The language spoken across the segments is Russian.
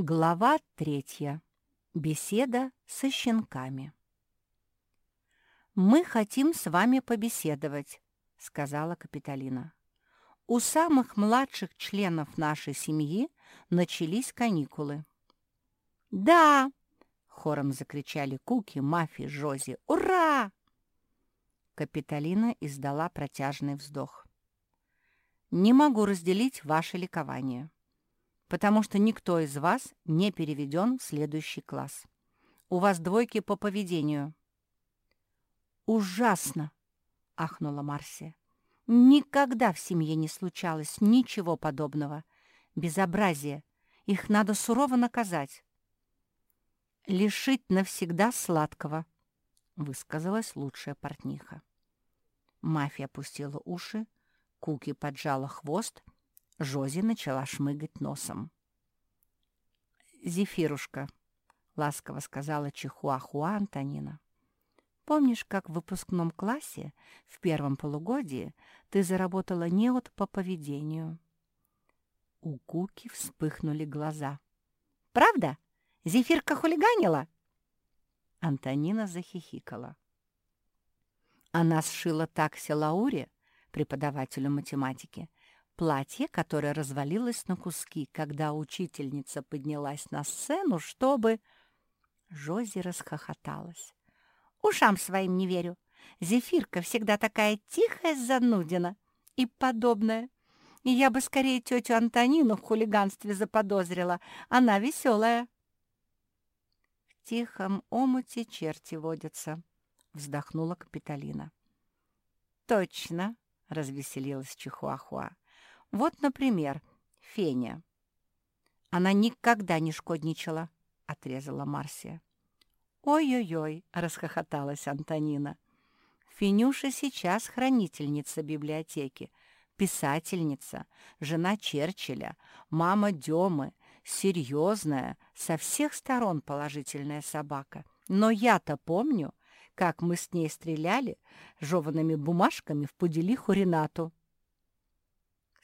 Глава третья. Беседа со щенками. «Мы хотим с вами побеседовать», — сказала Капитолина. «У самых младших членов нашей семьи начались каникулы». «Да!» — хором закричали Куки, Мафи, Жози. «Ура!» Капитолина издала протяжный вздох. «Не могу разделить ваше ликование» потому что никто из вас не переведен в следующий класс. У вас двойки по поведению». «Ужасно!» — ахнула Марсия. «Никогда в семье не случалось ничего подобного. Безобразие. Их надо сурово наказать». «Лишить навсегда сладкого», — высказалась лучшая портниха. Мафия опустила уши, Куки поджала хвост — Жози начала шмыгать носом. «Зефирушка», — ласково сказала Чихуахуа Антонина. «Помнишь, как в выпускном классе в первом полугодии ты заработала неуд по поведению?» У Куки вспыхнули глаза. «Правда? Зефирка хулиганила?» Антонина захихикала. Она сшила такси Лауре, преподавателю математики, платье, которое развалилось на куски, когда учительница поднялась на сцену, чтобы... Жози расхохоталась. «Ушам своим не верю. Зефирка всегда такая тихая занудина и подобное. И я бы скорее тетю Антонину в хулиганстве заподозрила. Она веселая». «В тихом омуте черти водятся», — вздохнула Капитолина. «Точно», — развеселилась Чихуахуа. Вот, например, Феня. Она никогда не шкодничала, — отрезала Марсия. «Ой-ой-ой!» — расхохоталась Антонина. «Фенюша сейчас хранительница библиотеки, писательница, жена Черчилля, мама Демы, серьезная, со всех сторон положительная собака. Но я-то помню, как мы с ней стреляли жеванными бумажками в пуделиху Ренату.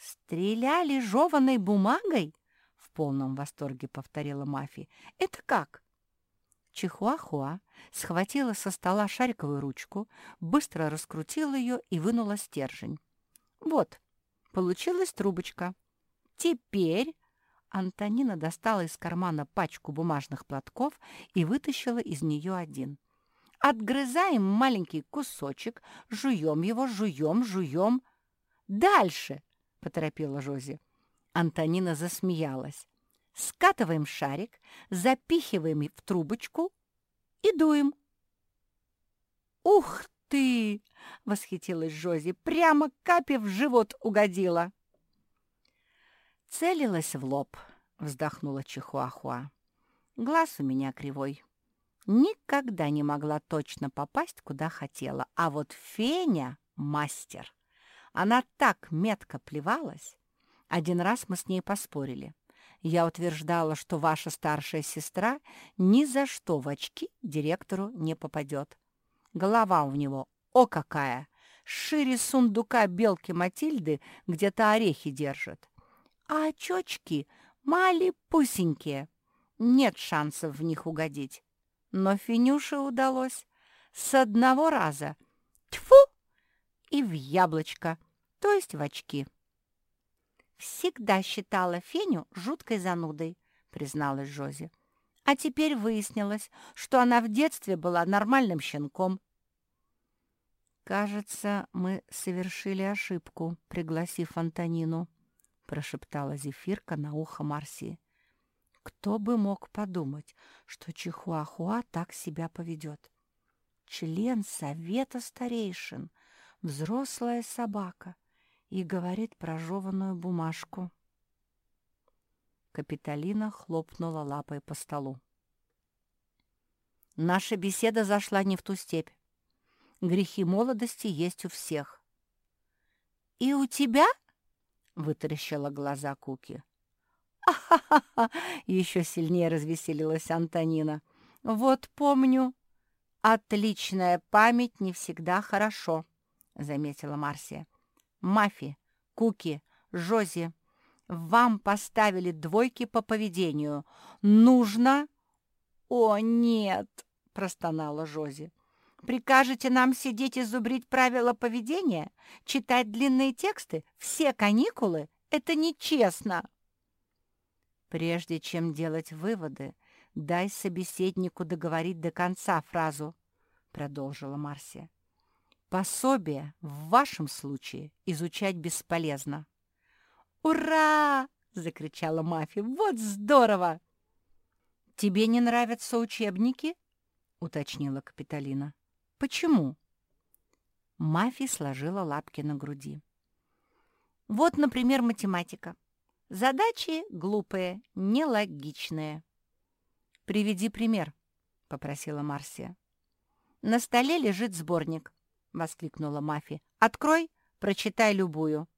«Стреляли жеваной бумагой?» — в полном восторге повторила Мафи. «Это как?» Чихуахуа схватила со стола шариковую ручку, быстро раскрутила ее и вынула стержень. «Вот, получилась трубочка. Теперь...» Антонина достала из кармана пачку бумажных платков и вытащила из нее один. «Отгрызаем маленький кусочек, жуем его, жуем, жуем. Дальше!» Поторопила Жози. Антонина засмеялась. Скатываем шарик, запихиваем в трубочку и дуем. «Ух ты!» — восхитилась Жози. «Прямо капе в живот угодила!» «Целилась в лоб», — вздохнула Чихуахуа. «Глаз у меня кривой. Никогда не могла точно попасть, куда хотела, а вот Феня — мастер». Она так метко плевалась. Один раз мы с ней поспорили. Я утверждала, что ваша старшая сестра ни за что в очки директору не попадет. Голова у него, о какая! Шире сундука белки Матильды где-то орехи держит. А очечки малипусенькие. Нет шансов в них угодить. Но Финюше удалось. С одного раза. Тьфу! И в яблочко то есть в очки. «Всегда считала Феню жуткой занудой», — призналась Жози. «А теперь выяснилось, что она в детстве была нормальным щенком». «Кажется, мы совершили ошибку, пригласив Антонину», — прошептала Зефирка на ухо Марсии. «Кто бы мог подумать, что Чихуахуа так себя поведет? Член совета старейшин, взрослая собака и говорит про жеванную бумажку. Капитолина хлопнула лапой по столу. Наша беседа зашла не в ту степь. Грехи молодости есть у всех. «И у тебя?» — вытаращила глаза Куки. «А-ха-ха-ха!» — еще сильнее развеселилась Антонина. «Вот помню. Отличная память не всегда хорошо», — заметила Марсия. Мафи, Куки, Жози. Вам поставили двойки по поведению. Нужно...» «О, нет!» — простонала Жози. «Прикажете нам сидеть и зубрить правила поведения? Читать длинные тексты? Все каникулы? Это нечестно!» «Прежде чем делать выводы, дай собеседнику договорить до конца фразу», — продолжила Марсия. «Пособие в вашем случае изучать бесполезно». «Ура!» — закричала Мафи. «Вот здорово!» «Тебе не нравятся учебники?» — уточнила Капитолина. «Почему?» Мафи сложила лапки на груди. «Вот, например, математика. Задачи глупые, нелогичные». «Приведи пример», — попросила Марсия. «На столе лежит сборник», — воскликнула Мафи. «Открой, прочитай любую».